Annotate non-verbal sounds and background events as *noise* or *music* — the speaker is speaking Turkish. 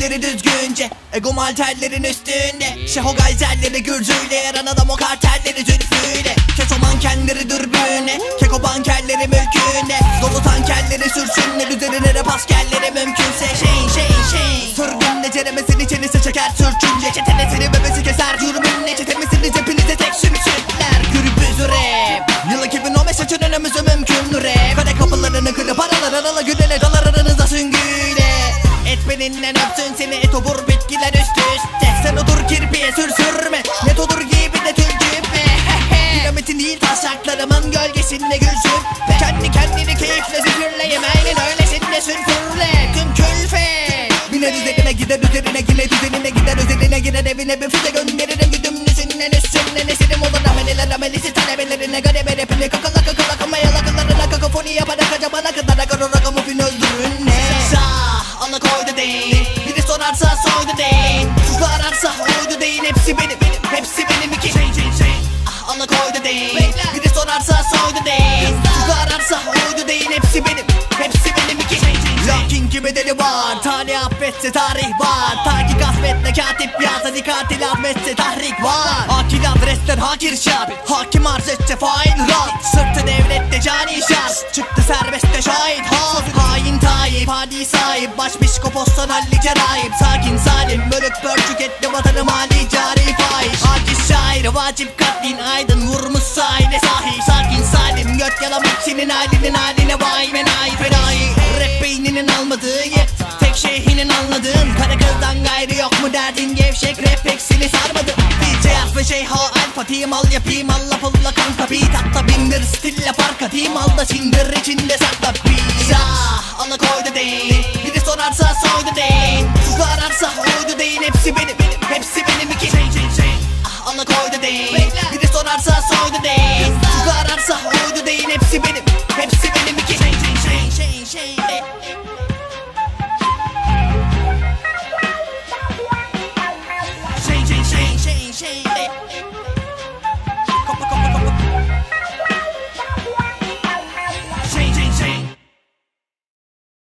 beni düzgünce Egom halterlerin üstünde. Şeho gayzelleri gürcüyle Yaran adam o kartelleri zülfüyle. Keso mankenleri dürbüne Keko bankerleri mülkünde Dolu tankerleri sürsünler Üzerine rap askerleri mümkünse. Şeyin şeyin şeyin. Sürgünle ceremesini çenesi çeker sürçünce Çetenesini bebesi keser Cürmünle çetemesini cepinize tek sümsükler Gürbüz rap. Yıl 2015 açın önümüzü mümkün rap. Kale kapılarını kırıp aralar arala gülene Et beninden öpsün seni et obur bitkiler üst üste. Sen otur kirpiye sür sürme. Net olur gibi de tülcüme *laughs* Dinamitin değil taşaklarımın gölgesinde gül sürpe Kendi kendini keyifle zifirle yemeğinin öylesinde sülfürle Tüm külfe. Biner üzerine gider üzerine yine düzenine gider Üzerine girer evine bir füze gönderirim. Güdümlüsünden üstünden esirim olur Ameliler amelisi talebelerine garebe rapine Kakala Sağ alakoydu değil. Biri sorarsa soydu değil. Kızlar ararsa oydu değil. Hepsi benim hepsi benim iki. Şey şey şey. Ah alakoydu değil. Biri sorarsa soydu değil. Kızlar. Ararsa oydu değil. Hepsi benim hepsi benim iki. Şey şey Lakin gibi deli var. Tarih affetse tarih var. Ta ki gaspetle katip yaz. Hadi katil affetse tahrik var. Akil adresler hakir şart. Hakim arz etse fail rant Hadi sahip Başpiskopostan hallice rahip Sakin salim bölük bölçük etti vatanı mali cari fahiş. Aciz şair vacip katlin aydın Vurmuş sahile sahi Sakin salim göt yalamak senin halinin haline Vay menai fenai Rap beyninin almadığı yer Tek şeyhinin anladığın. Kara kızdan gayrı yok mu derdin Gevşek rap pek seni sarmadı DJ ve şeyha alfa team al yapayım Allah pulla kanka. Beat Hatta bindir stille parka team al da sindir içinde sakla Sorarsa soydu değil Kızlar ararsa oydu değil Hepsi benim hepsi benim iki. Şey şey şey Ah alakoydu değil Biri sorarsa soydu değil Kızlar ararsa oydu değil Hepsi benim hepsi benim iki. Şey şey şey şey şey Şey şey şey şey şey